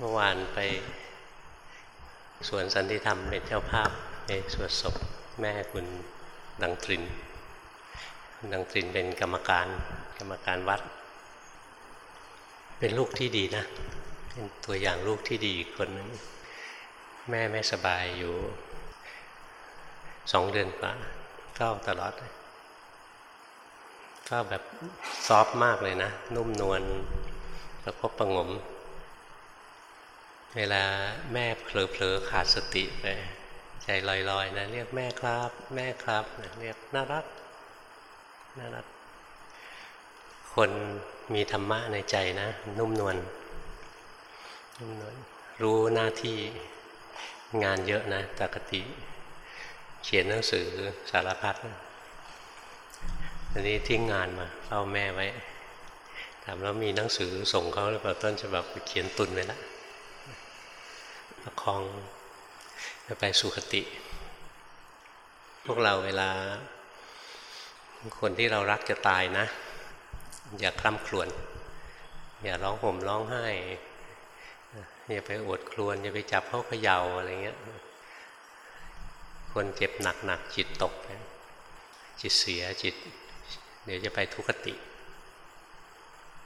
เมื่อวานไปสวนสันติธรรมเป็นเจ้าภาพไปสวดศพแม่คุณดังตริน ดังตรินเป็นกรรมการกรรมการวัด เป็นลูกที่ดีนะ เป็นตัวอย่างลูกที่ดีคนนึงแม่ไม่สบายอยู่สองเดือนกว่าเฝ้าตลอดเฝ้าแบบซอฟมากเลยนะ นุ่มนวลประคบประงม เวลาแม่เผลอๆขาดสติไปใจลอยๆนะเรียกแม่ครับ แม่ครับเรียกน่ารักน่ารัก คนมีธรรมะในใจนะ นุ่มนวลนุ่มนวลรู้หน้าที่งานเยอะนะปกติ เขียนหนังสือสารพัดอันนี้ทิ้งงานมาเฝ้าแม่ไว้ถามแล้วมีหนังสือส่งเขาหรือเปล่าต้นฉบับเขียนตุนไว้แล้ว ประคองจะไปสุคติ พวกเราเวลา คนที่เรารักจะตายนะ อย่าคล่ำครวญอย่าร้องห่มร้องไห้อย่าไปอดครวญอย่าไปจับเขาเขย่าอะไรเงี้ย คนเจ็บหนักๆจิตตก จิตเสียจิต เดี๋ยวจะไปทุกขติ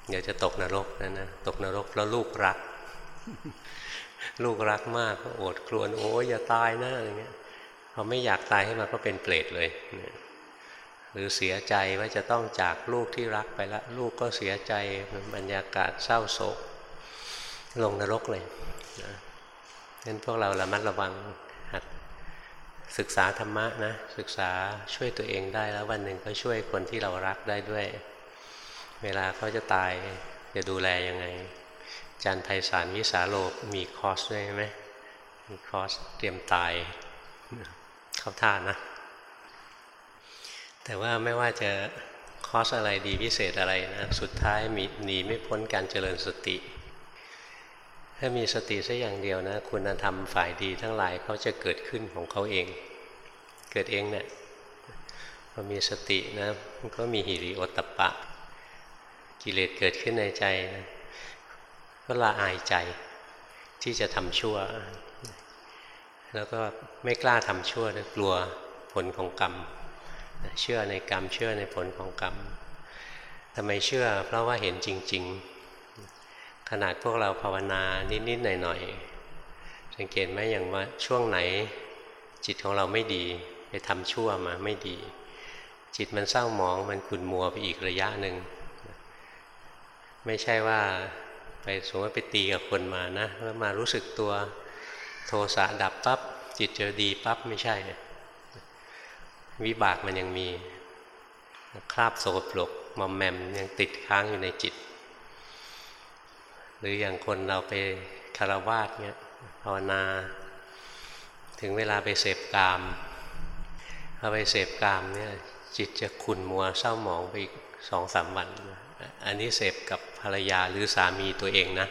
เดี๋ยวจะตกนรกนั่นนะตกนรกแล้วลูกรัก ลูกรักมากก็โอดครวญโอ้ยอย่าตายนะอะไรเงี้ยพอไม่อยากตายให้มันก็เป็นเปรตเลยหรือเสียใจว่าจะต้องจากลูกที่รักไปล้วลูกก็เสียใจบรรยากาศเศร้าโศก ลงนรกเลยนะนั้นพวกเราระมัดระวังหัดศึกษาธรรมะนะศึกษาช่วยตัวเองได้แล้ววันหนึ่งก็ช่วยคนที่เรารักได้ด้วย เวลาเขาจะตายจะดูแลยังไง จารย์ไพศาลวิสาโลมีคอร์สด้วยไหมมีคอร์สเตรียมตายเข้าท่านะ แต่ว่าไม่ว่าจะคอร์สอะไรดีพิเศษอะไรนะสุดท้ายมีหนีไม่พ้นการเจริญสติ ถ้ามีสติสักอย่างเดียวนะ คุณธรรมฝ่ายดีทั้งหลายเขาจะเกิดขึ้นของเขาเอง เกิดเองเนะี่ยพอมีสตินะมันก็มีหิริโอตตปะ กิเลสเกิดขึ้นในใจนะ ก็ละอายใจที่จะทำชั่ว แล้วก็ไม่กล้าทำชั่วนะกลัวผลของกรรม เชื่อในกรรมเชื่อในผลของกรรมทำไมเชื่อเพราะว่าเห็นจริง ๆ ขนาดพวกเราภาวนานิดๆหน่อยๆสังเกตไหมอย่างว่าช่วงไหน จิตของเราไม่ดี ไปทำชั่วมาไม่ดี จิตมันเศร้าหมองมันขุ่นมัวไปอีกระยะหนึ่งไม่ใช่ว่า ไปสมมติไปตีกับคนมานะ แล้วมารู้สึกตัวโทสะดับปับ๊บจิตเจอดีปั๊บไม่ใช่ วิบากมันยังมีคราบโสปลกมอมแมมยังติดค้างอยู่ในจิต หรืออย่างคนเราไปคารวาสเนี่ยภาวนา ถึงเวลาไปเสพกามพอไปเสพกามเนี่ยจิตจะขุ่นมัวเศร้าหมองไปอีกสองสามวัน อันนี้เสพกับ ภรรยาหรือสามีตัวเองนะ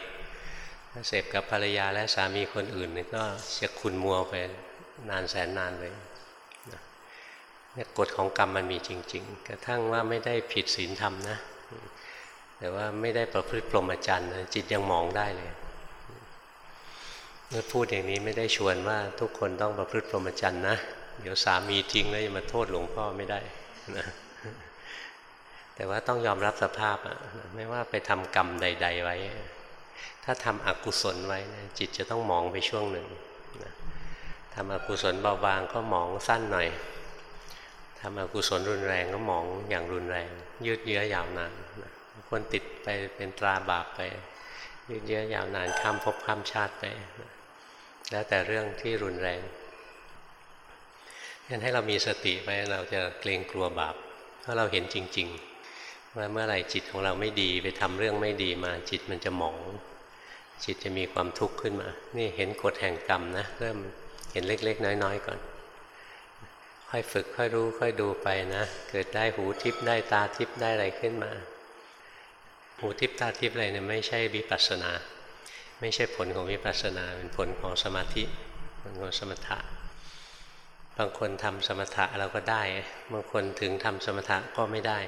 เสพกับภรรยาและสามีคนอื่นนี่ก็จะขุนมัวไปนานแสนนานเลยเนี่ยกฎของกรรมมันมีจริง ๆ กระทั่งว่าไม่ได้ผิดศีลธรรมนะ แต่ว่าไม่ได้ประพฤติพรหมจรรย์จิตยังมองได้เลยเมื่อพูดอย่างนี้ไม่ได้ชวนว่าทุกคนต้องประพฤติพรหมจรรย์นะ เดี๋ยวสามีทิ้งแล้วจะมาโทษหลวงพ่อไม่ได้นะ แต่ว่าต้องยอมรับสภาพอะไม่ว่าไปทำกรรมใด ๆ ไว้ ถ้าทำอกุศลไว้นะจิตจะต้องมองไปช่วงหนึ่งนะทำอกุศลเบาบางก็มองสั้นหน่อยทำอกุศลรุนแรงก็มองอย่างรุนแรง ยืดเยื้อยาวนานคนติดไปเป็นตราบาปไป ยืดเยื้อยาวนานข้ามภพข้ามชาติไป แล้วแต่เรื่องที่รุนแรงงั้นให้เรามีสติไว้เราจะเกรงกลัวบาปเพราะเราเห็นจริง ๆ ว่าเมื่อไหร่จิตของเราไม่ดีไปทำเรื่องไม่ดีมา จิตมันจะหมอง จิตจะมีความทุกข์ขึ้นมา นี่เห็นกฎแห่งกรรมนะเริ่มเห็นเล็ก ๆ น้อย ๆ ก่อน ค่อยฝึกค่อยรู้ค่อยดูไปนะ เกิดได้หูทิพย์ได้ตาทิพย์ได้อะไรขึ้นมา หูทิพย์ตาทิพย์อะไรเนี่ยไม่ใช่วิปัสสนา ไม่ใช่ผลของวิปัสสนาเป็นผลของสมาธิผลของสมถะบางคนทำสมถะเราก็ได้ บางคนถึงทำสมถะก็ไม่ได้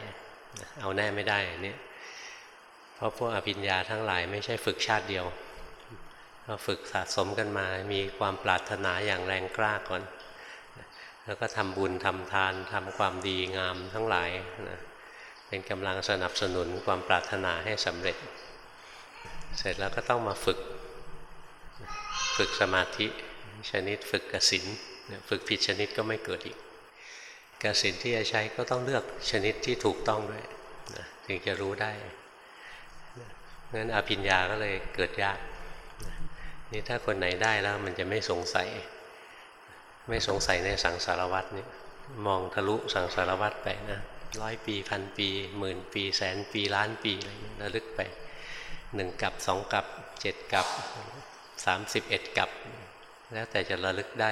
เอาแน่ไม่ได้เนี่ยเพราะพวกอภิญญาทั้งหลายไม่ใช่ฝึกชาติเดียวเราฝึกสะสมกันมา มีความปรารถนาอย่างแรงกล้าก่อน แล้วก็ทำบุญทำทานทำความดีงามทั้งหลายนะเป็นกำลังสนับสนุนความปรารถนาให้สำเร็จ เสร็จแล้วก็ต้องมาฝึก ฝึกสมาธิชนิดฝึกกสินฝึกผิดชนิดก็ไม่เกิดอีก กสินที่จะใช้ก็ต้องเลือกชนิดที่ถูกต้องด้วยนะถึงจะรู้ได้งั้นอภิญญาก็เลยเกิดยากนี่ถ้าคนไหนได้แล้วมันจะไม่สงสัย ไม่สงสัยในสังสารวัตรนี่มองทะลุสังสารวัตรไปนะร้อยปีพันปีหมื่นปีแสนปีล้านปีอะไรเงี้ยระลึกไปหนึ่งกับสองกับเจ็ดกับสามสิบเอ็ดกับ แล้วแต่จะระลึกได้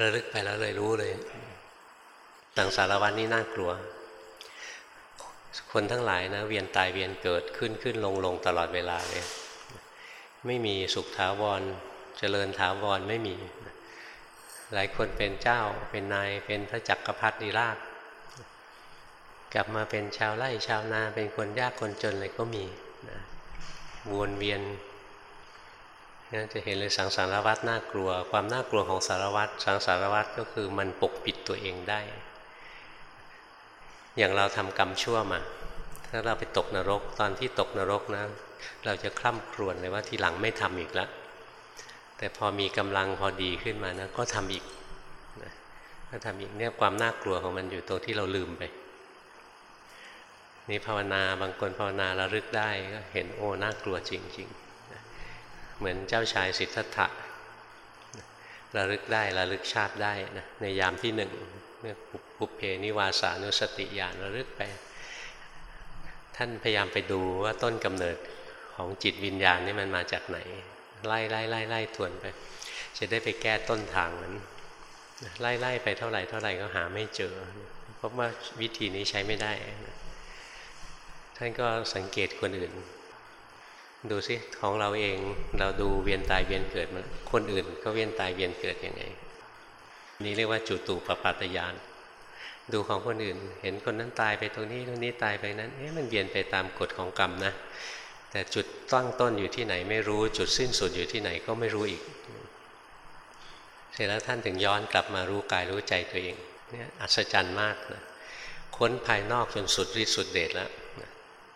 ระลึกไปแล้วเลยรู้เลยสังสารวัตรนี่น่ากลัว คนทั้งหลายนะ เวียนตายเวียนเกิดขึ้นขึ้นลงลงตลอดเวลาเลย ไม่มีสุขถาวรเจริญถาวรไม่มี หลายคนเป็นเจ้าเป็นนายเป็นพระจักรพรรดิราชกลับมาเป็นชาวไร่ชาวนาเป็นคนยากคนจนอะไรก็มีนะวนเวียน จะเห็นเลยสังสารวัตรน่ากลัว ความน่ากลัวของสารวัตรสังสารวัตรก็คือมันปกปิดตัวเองได้ อย่างเราทำกรรมชั่วมา ถ้าเราไปตกนรก ตอนที่ตกนรกนะ เราจะคล่ำครวญเลยว่าทีหลังไม่ทำอีกแล้วแต่พอมีกำลังพอดีขึ้นมานะก็ทำอีกนะก็ทำอีกเนี่ยความน่ากลัวของมันอยู่ตรงที่เราลืมไปนี่ภาวนาบางคนภาวนาระลึกได้ก็เห็นโอ้น่ากลัวจริง ๆ เหมือนเจ้าชายสิทธัตถะระลึกได้ระลึกชาติได้นะในยามที่หนึ่งเมื่อปุเพนิวาสานุสติญาณระลึกไป ท่านพยายามไปดูว่าต้นกำเนิดของจิตวิญญาณนี่มันมาจากไหน ไล่ไล่ไล่ไล่ทวนไป จะได้ไปแก้ต้นทางนั้นไล่ไล่ไปเท่าไหร่เท่าไหร่ก็หาไม่เจอ เพราะว่าวิธีนี้ใช้ไม่ได้ ท่านก็สังเกตคนอื่น ดูสิของเราเองเราดูเวียนตายเวียนเกิดมาคนอื่นก็เวียนตายเวียนเกิดยังไง นี่เรียกว่าจุตูปปาตยาน ดูของคนอื่น เห็นคนนั้นตายไปตรงนี้ตรงนี้ตายไปนั้นเอ๊ะมันเวียนไปตามกฎของกรรมนะแต่จุดตั้งต้นอยู่ที่ไหนไม่รู้จุดสิ้นสุดอยู่ที่ไหนก็ไม่รู้อีก เสร็จแล้วท่านถึงย้อนกลับมารู้กายรู้ใจตัวเองเนี่ยอัศจรรย์มากนะค้นภายนอกจนสุดฤทธิสุดเดชแล้ว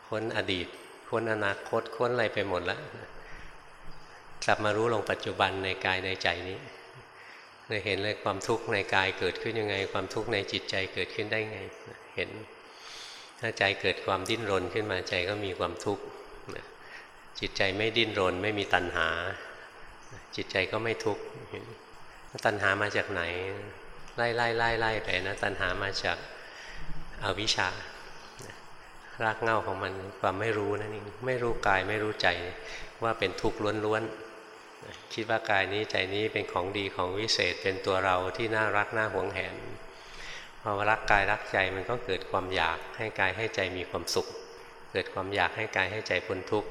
ค้นอดีต ค้นอนาคตค้นอะไรไปหมดแล้วกลับมารู้ลงปัจจุบันในกายในใจนี้เลยเห็นเลยความทุกข์ในกายเกิดขึ้นยังไง ความทุกข์ในจิตใจเกิดขึ้นได้ไง เห็นถ้าใจเกิดความดิ้นรนขึ้นมาใจก็มีความทุกข์จิตใจไม่ดิ้นรน ไม่มีตัณหา จิตใจก็ไม่ทุกข์ตัณหามาจากไหน ไล่ไล่ไล่ไล่ไปนะตัณหามาจากอาวิชชา รากเง่าของมันความไม่รู้นั่นเองไม่รู้กายไม่รู้ใจว่าเป็นทุกข์ล้วนๆคิดว่ากายนี้ใจนี้เป็นของดีของวิเศษเป็นตัวเราที่น่ารักน่าหวงแหนพอรักกายรักใจมันก็เกิดความอยากให้กายให้ใจมีความสุข เกิดความอยากให้กายให้ใจพ้นทุกข์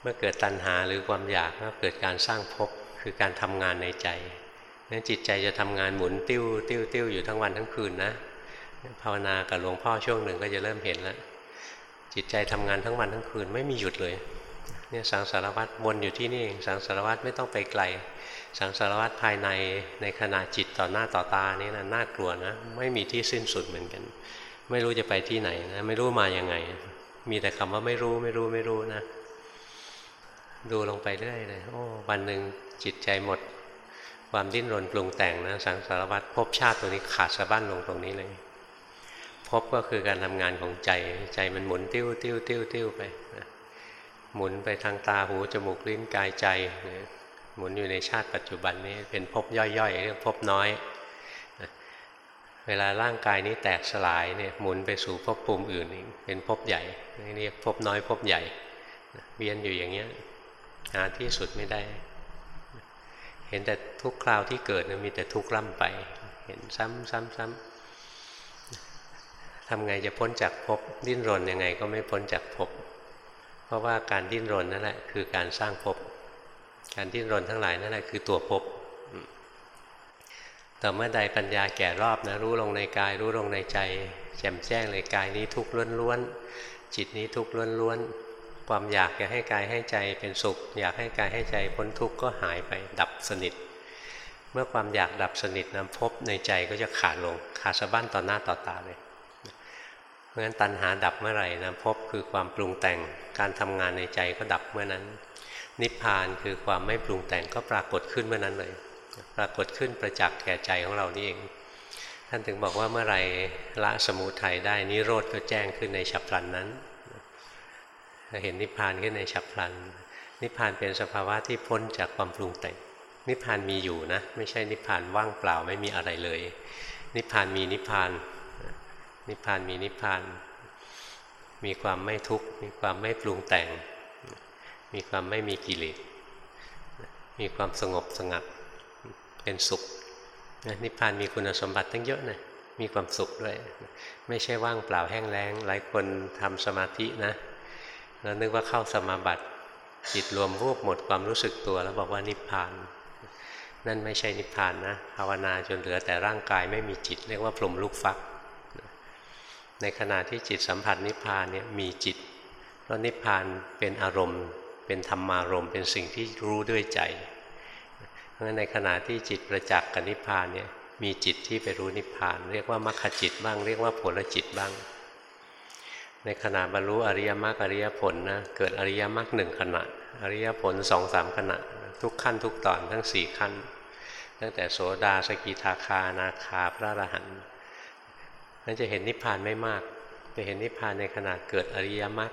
เมื่อเกิดตัณหาหรือความอยากก็เกิดการสร้างภพคือการทำงานในใจนั้นจิตใจจะทำงานหมุนติ้วติ้วติ้วอยู่ทั้งวันทั้งคืนนะ ภาวนากับหลวงพ่อช่วงหนึ่งก็จะเริ่มเห็นแล้ว จิตใจทำงานทั้งวันทั้งคืนไม่มีหยุดเลยเนี่ยสังสารวัตรวนอยู่ที่นี่เองสังสารวัตรไม่ต้องไปไกล สังสารวัตรภายในในขณะจิตต่อหน้าต่อตานี่นะน่ากลัวนะไม่มีที่สิ้นสุดเหมือนกัน ไม่รู้จะไปที่ไหนนะไม่รู้มาอยังไง มีแต่คำว่าไม่รู้ไม่รู้ไม่รู้นะ ดูลงไปเรื่อยเลยโอ้วันหนึ่งจิตใจหมด ความดิ้นรนปรุงแต่งนะ สังสารวัตรภพชาติตัวนี้ขาดสะบั้นลงตรงนี้เลย บก็คือการทำงานของใจ ใจมันหมุนติ้วติ้วติ้วติ้วไปนะหมุนไปทางตาหูจมูกลิ้นกายใจนะหมุนอยู่ในชาติปัจจุบันนี้เป็นภพย่อยๆเรียกภพน้อยนะเวลาร่างกายนี้แตกสลายเนี่ยหมุนไปสู่ภพภูมิอื่นเป็นภพใหญ่นี่เรียกภพน้อยภพใหญ่นะเวียนอยู่อย่างเงี้ยหาที่สุดไม่ได้ เห็นแต่ทุกคราวที่เกิดมีแต่ทุกข์ล่ำไป เห็นซ้ำซ้ำซ้ำ ทำไงจะพ้นจากภพดิ้นรนยังไงก็ไม่พ้นจากภพเพราะว่าการดิ้นรนนั่นแหละคือการสร้างภพการดิ้นรนทั้งหลายนั่นแหละคือตัวภพแต่เมื่อใดปัญญาแก่รอบนะรู้ลงในกาย รู้ลงในใจ แจ่มแจ้งเลยกายนี้ทุกข์ล้วนๆจิตนี้ทุกข์ล้วนๆความอยากอยากให้กายให้ใจเป็นสุข อยากให้กายให้ใจพ้นทุกข์ก็หายไปดับสนิท เมื่อความอยากดับสนิทนะพบในใจก็จะขาดลงขาดสะบั้นต่อหน้าต่อตาเลย เพราะฉะนั้นตัณหาดับเมื่อไหร่นะพบคือความปรุงแต่งการทำงานในใจก็ดับเมื่อนั้น นิพพานคือความไม่ปรุงแต่งก็ปรากฏขึ้นเมื่อนั้นเลย ปรากฏขึ้นประจักษ์แก่ใจของเรานี่เอง ท่านถึงบอกว่าเมื่อไหร่ละสมุทัยได้นิโรธก็แจ้งขึ้นในฉับพลันนั้นเห็นนิพพานขึ้นในฉับพลัน นิพพานเป็นสภาวะที่พ้นจากความปรุงแต่ง นิพพานมีอยู่นะ ไม่ใช่นิพพานว่างเปล่าไม่มีอะไรเลย นิพพานมีนิพพาน นิพพานมีนิพพาน มีความไม่ทุกข์ มีความไม่ปรุงแต่ง มีความไม่มีกิเลส มีความสงบสงัด เป็นสุข นิพพานมีคุณสมบัติตั้งเยอะนะ มีความสุขด้วย ไม่ใช่ว่างเปล่าแห้งแล้ง หลายคนทำสมาธินะ แล้วนึกว่าเข้าสมาบัติจิตรวมรูปหมดความรู้สึกตัวแล้วบอกว่านิพพานนั่นไม่ใช่นิพพานนะภาวนาจนเหลือแต่ร่างกายไม่มีจิต เรียกว่าพรมลูกฟัก ในขณะที่จิตสัมผัสนิพพานเนี่ยมีจิต เพราะนิพพานเป็นอารมณ์ เป็นธรรมารมณ์ เป็นสิ่งที่รู้ด้วยใจ เพราะฉะนั้นในขณะที่จิตประจักษ์กับนิพพานเนี่ยมีจิตที่ไปรู้นิพพาน เรียกว่ามรรคจิตบ้าง เรียกว่าผลจิตบ้าง ในขณะบรรลุอริยมรรคอริยผลนะเกิดอริยมรรคหนึ่งขณะ อริยผลสองสามขณะ ทุกขั้นทุกตอนทั้งสี่ขั้น ตั้งแต่โสดาสกิทาคานาคาพระอรหันต์ นั่นจะเห็นนิพพานไม่มาก จะเห็นนิพพานในขณะเกิดอริยมรรค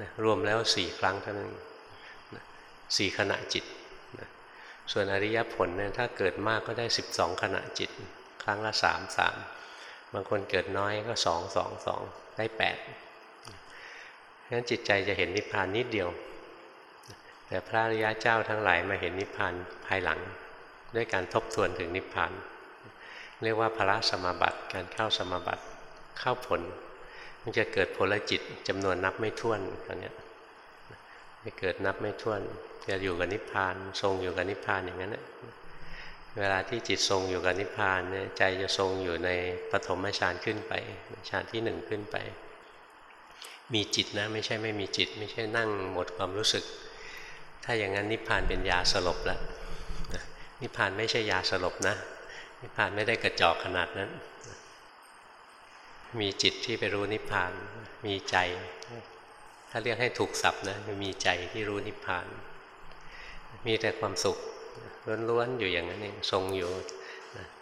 นะรวมแล้วสี่ครั้งเท่านั้นสี่ขณะจิตนะส่วนอริยผลเนี่ยถ้าเกิดมากก็ได้ 12 ขณะจิต ครั้งละสามสามบางคนเกิดน้อยก็สองสองสองได้แปดฉะนั้นจิตใจจะเห็นนิพพานนิดเดียว แต่พระอริยะเจ้าทั้งหลายมาเห็นนิพพานภายหลัง ด้วยการทบทวนถึงนิพพาน เรียกว่าพระสมาบัติการเข้าสมาบัติเข้าผล มันจะเกิดผลจิตจำนวนนับไม่ถ้วนอย่างนี้จะเกิดนับไม่ถ้วน จะอยู่กับนิพพาน ทรงอยู่กับนิพพานอย่างนั้นเวลาที่จิตทรงอยู่กับนิพพานเนี่ยใจจะทรงอยู่ในปฐมฌานขึ้นไปฌานที่หนึ่งขึ้นไป มีจิตนะไม่ใช่ไม่มีจิต ไม่ใช่นั่งหมดความรู้สึก ถ้าอย่างนั้นนิพพานเป็นยาสลบแล้วนิพพานไม่ใช่ยาสลบนะ นิพพานไม่ได้กระจอกขนาดนั้น มีจิตที่ไปรู้นิพพาน มีใจ ถ้าเรียกให้ถูกศัพท์นะมีใจที่รู้นิพพาน มีแต่ความสุขล้วนๆอยู่อย่างนั้นเองทรงอยู่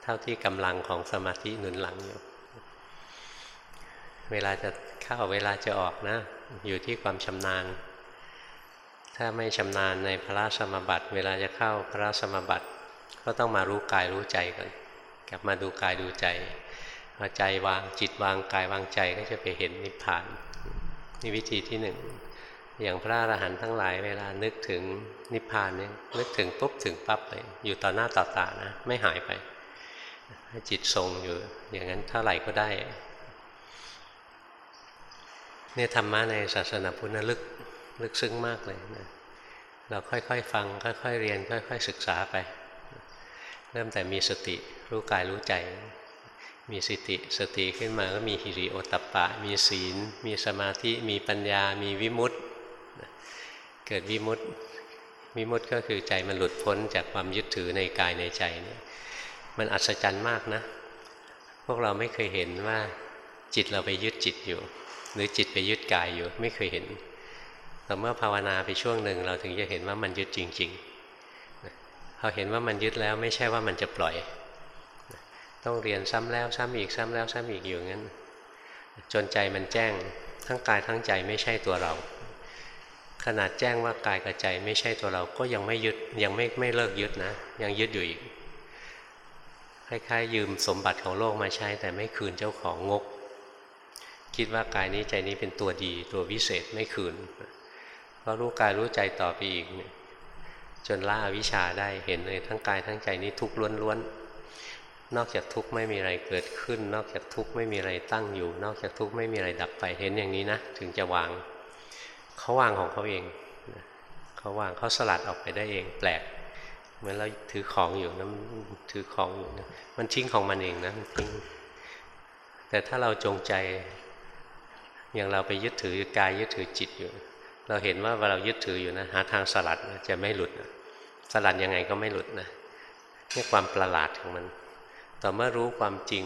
เท่าที่กำลังของสมาธิหนุนหลังอยู่ เวลาจะเข้าเวลาจะออกนะ อยู่ที่ความชำนาญ ถ้าไม่ชำนาญในพระสมบัติ เวลาจะเข้าพระสมบัติก็ต้องมารู้กายรู้ใจก่อน กลับมาดูกายดูใจพอใจวางจิตวางกายวางใจก็จะไปเห็นนิพพานนี่วิธีที่หนึ่งอย่างพระอรหันต์ทั้งหลายเวลานึกถึงนิพพานเนี่ยนึกถึงปุ๊บถึงปั๊บเลยอยู่ต่อหน้าต่อตานะไม่หายไปจิตทรงอยู่อย่างนั้นเท่าไหร่ก็ได้เนี่ยธรรมะในศาสนาพุทธลึกลึกซึ้งมากเลยนะเราค่อยๆ ฟัง ค่อยๆ เรียน ค่อย ๆ ศึกษาไป เริ่มแต่มีสติ รู้กายรู้ใจ มีสติสติขึ้นมาก็มีหิริโอตัปะ มีศีล มีสมาธิ มีปัญญา มีวิมุตต์เกิดวิมุตต์วิมุตต์ก็คือใจมันหลุดพ้นจากความยึดถือในกายในใจนี่มันอัศจรรย์มากนะ พวกเราไม่เคยเห็นว่าจิตเราไปยึดจิตอยู่ หรือจิตไปยึดกายอยู่ไม่เคยเห็นแต่เมื่อภาวนาไปช่วงหนึ่งเราถึงจะเห็นว่ามันยึดจริงๆพอเห็นว่ามันยึดแล้วไม่ใช่ว่ามันจะปล่อย ต้องเรียนซ้ำแล้วซ้ำอีกซ้ำแล้วซ้ำอีกอยู่งั้น จนใจมันแจ้งทั้งกายทั้งใจไม่ใช่ตัวเรา ขนาดแจ้งว่ากายกับใจไม่ใช่ตัวเราก็ยังไม่ยึดยังไม่ไม่เลิกยึดนะ ยังยึดอยู่อีกคล้ายๆยืมสมบัติของโลกมาใช้ แต่ไม่คืนเจ้าของงก คิดว่ากายนี้ใจนี้เป็นตัวดีตัววิเศษไม่คืนก็รู้กายรู้ใจต่อไปอีกจนละอวิชชาได้เห็นเลยทั้งกายทั้งใจนี้ทุกข์ล้วนๆ นอกจากทุกข์ไม่มีอะไรเกิดขึ้น นอกจากทุกข์ไม่มีอะไรตั้งอยู่ นอกจากทุกข์ไม่มีอะไรดับไปเห็นอย่างนี้นะ ถึงจะวางเขาวางของเขาเองเขาวางเขาสลัดออกไปได้เองแปลกเหมือนเราถือของอยู่นะถือของอยู่นะมันทิ้งของมันเองนะทิ้งแต่ถ้าเราจงใจ อย่างเราไปยึดถือกายยึดถือจิตอยู่ เราเห็นว่าเรายึดถืออยู่นะหาทางสลัดจะไม่หลุดสลัดยังไงก็ไม่หลุดนะนี่ความประหลาดของมัน ต่อเมื่อรู้ความจริง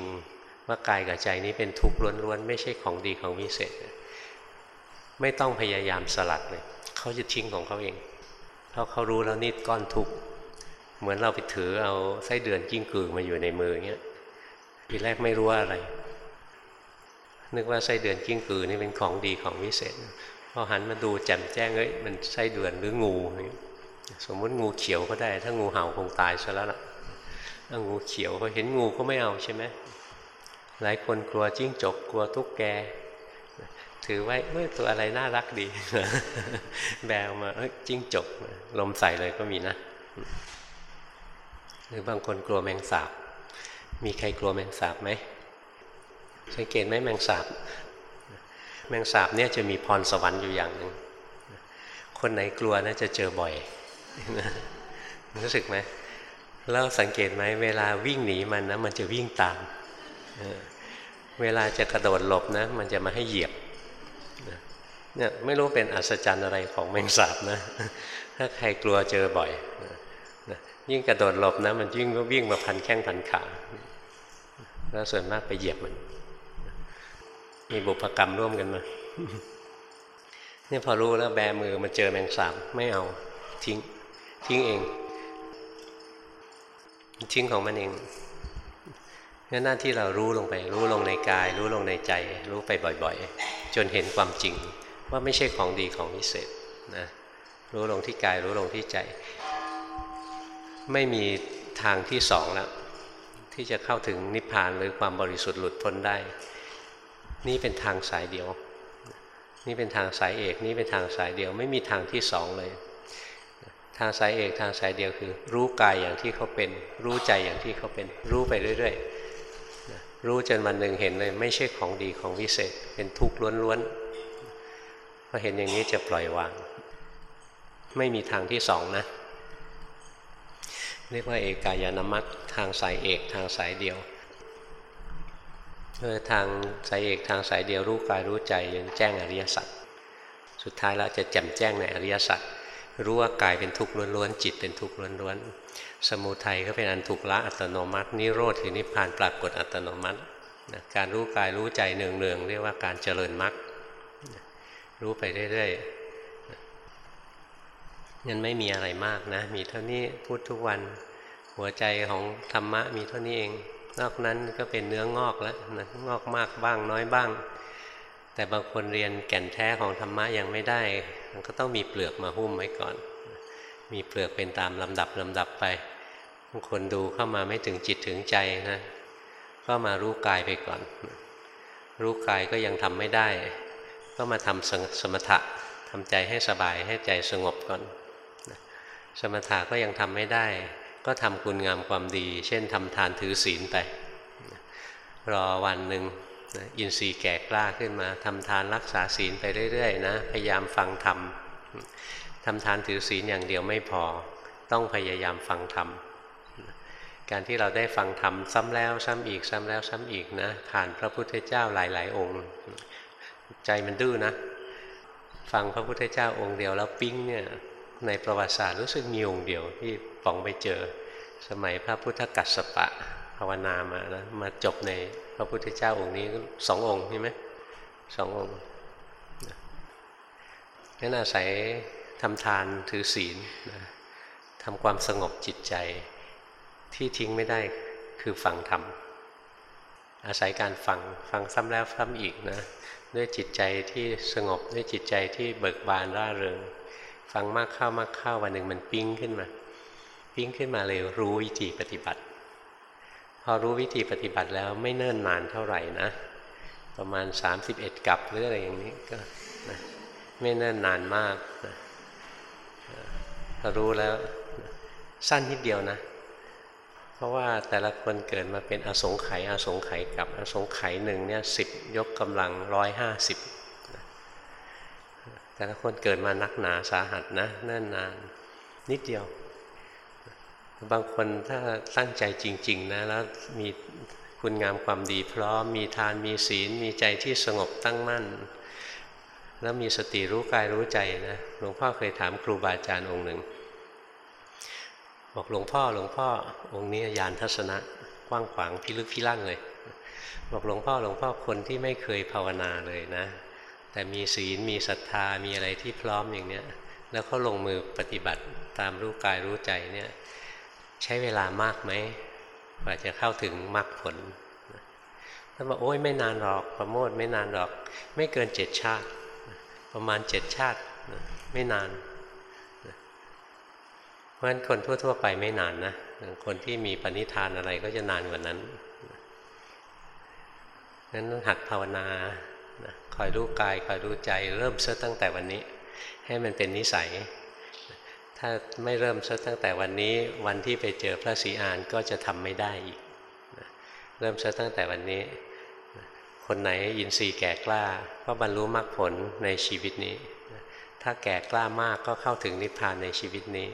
ว่ากายกับใจนี้เป็นทุกข์ล้วนๆไม่ใช่ของดีของวิเศษ ไม่ต้องพยายามสลัดเลยเขาจะทิ้งของเขาเองเพราะเขารู้แล้วนี่ก้อนทุกข์เหมือนเราไปถือเอาไส้เดือนกิ้งกือมาอยู่ในมือเงี้ยทีแรกไม่รู้ว่าอะไร นึกว่าไส้เดือนกิ้งกือนี่เป็นของดีของวิเศษพอหันมาดูแจ่มแจ้งเอ้ยมันไส้เดือนหรืองู สมมติงูเขียวก็ได้ ถ้างูเห่าคงตายซะแล้วล่ะ งูเขียวพอเห็นงูก็ไม่เอาใช่ไหมหลายคนกลัวจิ้งจกกลัวตุ๊กแก ถือไว้เมื่อตัวอะไรน่ารักดี แบวมาเอ้ยจิ้งจก ลมใส่เลยก็มีนะ หรือบางคนกลัวแมงสาบ มีใครกลัวแมงสาบไหมสังเกตไหมแมงสาบ แมงสาบเนี่ยจะมีพรสวรรค์อยู่อย่างหนึ่งคนไหนกลัวนะจะเจอบ่อย รู้สึกไหม แล้วสังเกตไหมเวลาวิ่งหนีมันนะมันจะวิ่งตาม เวลาจะกระโดดหลบนะ มันจะมาให้เหยียบเนี่ยไม่รู้เป็นอัศจรรย์อะไรของแมงสาบนะ ถ้าใครกลัวเจอบ่อยยิ่งกระโดดหลบนะ มันยิ่งวิ่งมาพันแข้งพันขาแล้วส่วนมากไปเหยียบมัน มีบุพกรรมร่วมกันมาเนี่ยพอรู้แล้วแบมือมาเจอแมงสาบไม่เอาทิ้งทิ้งเอง ทิ้งของมันเองนี่หน้าที่เรารู้ลงไป รู้ลงในกาย รู้ลงในใจ รู้ไปบ่อยๆ จนเห็นความจริงว่าไม่ใช่ของดีของวิเศษนะรู้ลงที่กายรู้ลงที่ใจ ไม่มีทางที่สองแล้ว ที่จะเข้าถึงนิพพานหรือความบริสุทธิ์หลุดพ้นได้ นี่เป็นทางสายเดียว นี่เป็นทางสายเอก นี่เป็นทางสายเดียว ไม่มีทางที่สองเลยางสายเอกทางสายเดียวคือ รู้กายอย่างที่เขาเป็น รู้ใจอย่างที่เขาเป็น รู้ไปเรื่อยๆรู้จนวันหนึ่งเห็นเลย ไม่ใช่ของดีของวิเศษ เป็นทุกข์ล้วนๆพอเห็นอย่างนี้จะปล่อยวาง ไม่มีทางที่สองนะเรียกว่าเอกายนามัตทางสายเอกทางสายเดียวเออทางสายเอกทางสายเดียวรู้กายรู้ใจยังแจ้งอริยสัจสุดท้ายเราจะแจ่มแจ้งในอริยสัจ รู้ว่ากายเป็นทุกข์ล้วนๆจิตเป็นทุกข์ล้วนๆสมุทัยก็เป็นอันถูกละอัตโนมัติ นิโรธคือนิพพานปรากฏอัตโนมัติการรู้กายรู้ใจเนืองๆเรียกว่าการเจริญมรรครู้ไปเรื่อยๆนั่นไม่มีอะไรมากนะ มีเท่านี้พูดทุกวัน หัวใจของธรรมะมีเท่านี้เอง นอกนั้นก็เป็นเนื้องอกแล้วนะงอกมากบ้างน้อยบ้าง แต่บางคนเรียนแก่นแท้ของธรรมะยังไม่ได้ มันก็ต้องมีเปลือกมาหุ้มไว้ก่อน มีเปลือกเป็นตามลำดับลำดับไปบางคนดูเข้ามาไม่ถึงจิตถึงใจนะ ก็มารู้กายไปก่อน รู้กายก็ยังทำไม่ได้ ก็มาทำสมถะทำใจให้สบายให้ใจสงบก่อน สมถะก็ยังทำไม่ได้ ก็ทำคุณงามความดี เช่นทำทานถือศีลไป รอวันหนึ่ง อินทรีย์แก่กล้าขึ้นมาทำทานรักษาศีลไปเรื่อยๆนะ พยายามฟังธรรมทำทานถือศีลอย่างเดียวไม่พอ ต้องพยายามฟังธรรมการที่เราได้ฟังธรรมซ้ำแล้วซ้ำอีกซ้ำแล้วซ้ำอีกนะ ผ่านพระพุทธเจ้าหลาย ๆ องค์ ใจมันดื้อนะ ฟังพระพุทธเจ้าองค์เดียวแล้วปิ้งเนี่ยในประวัติศาสตร์รู้สึกมีองค์เดียวที่ป๋องไปเจอ สมัยพระพุทธกัสสปะาวนามาแล้วมาจบในพระพุทธเจ้าองค์นี้สององค์ใช่ไหมสององค์นั่นอาศัยทำทานถือศีลนะทำความสงบจิตใจที่ทิ้งไม่ได้คือฟังธรรมอาศัยการฟังฟังซ้ำแล้วซ้ำอีกนะด้วยจิตใจที่สงบด้วยจิตใจที่เบิกบานร่าเริง ฟังมากเข้ามากเข้าวันหนึ่งมันปิ้งขึ้นมา ปิ้งขึ้นมาเลยรู้วิธีปฏิบัติ พอรู้วิธีปฏิบัติแล้วไม่เนิ่นนานเท่าไหร่นะ ประมาณ 31 กับหรืออะไรอย่างนี้ก็นะไม่เนิ่นนานมากนะพอรู้แล้วสั้นนิดเดียวนะ เพราะว่าแต่ละคนเกิดมาเป็นอสงไขยอสงไขยกับ อสงไขยหนึ่งเนี่ยสิบยกกำลังร้อยห้าสิบแต่ละคนเกิดมานักหนาสาหัสนะเนิ่นนาน นิดเดียว บางคนถ้าตั้งใจจริง ๆ นะแล้วมีคุณงามความดีพร้อมมีทานมีศีล มีใจที่สงบตั้งมั่น แล้วมีสติรู้กายรู้ใจนะหลวงพ่อเคยถามครูบาอาจารย์องค์หนึ่ง บอกหลวงพ่อหลวงพ่อองค์นี้ยานทัศนะกว้างขวางพิลึกพิลั่นเลย บอกหลวงพ่อหลวงพ่อคนที่ไม่เคยภาวนาเลยนะ แต่มีศีลมีศรัทธามีอะไรที่พร้อมอย่างเนี้ยแล้วเขาลงมือปฏิบัติตามรู้กายรู้ใจเนี่ย ใช้เวลามากไหมกว่าจะเข้าถึงมรรคผลท่านบอกโอ้ยไม่นานหรอกประโมทไม่นานหรอก ไม่เกินเจ็ดชาติ ประมาณเจ็ดชาติไม่นานเพราะฉะนั้นคนทั่ว ๆ ไปไม่นานนะคนที่มีปณิธานอะไรก็จะนานกว่านั้นนั้นหัดภาวนาคอยรู้กายคอยรู้ใจเริ่มเสียตั้งแต่วันนี้ ให้มันเป็นนิสัย ถ้าไม่เริ่มเสียตั้งแต่วันนี้วันที่ไปเจอพระศรีอานก็จะทำไม่ได้อีกเริ่มเสียตั้งแต่วันนี้ คนไหนยินทรีย์แก่กล้า ก็บรรลุมรรคผลในชีวิตนี้ ถ้าแก่กล้ามากก็เข้าถึงนิพพานในชีวิตนี้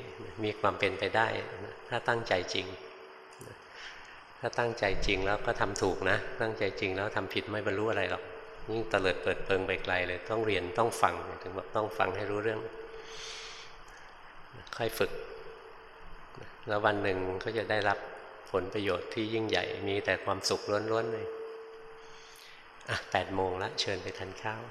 มีความเป็นไปได้ ถ้าตั้งใจจริง ถ้าตั้งใจจริงแล้วก็ทำถูกนะ ตั้งใจจริงแล้วทำผิดไม่บรรลุอะไรหรอกยิ่งเตลิดเปิดเปิงไปไกลเลยต้องเรียนต้องฟังถึงบอกต้องฟังให้รู้เรื่อง ค่อยฝึก แล้ววันหนึ่งก็จะได้รับผลประโยชน์ที่ยิ่งใหญ่ มีแต่ความสุขล้วนๆเลย อะแปดโมงแล้วเชิญไปทานข้าว